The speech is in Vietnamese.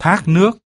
thác nước.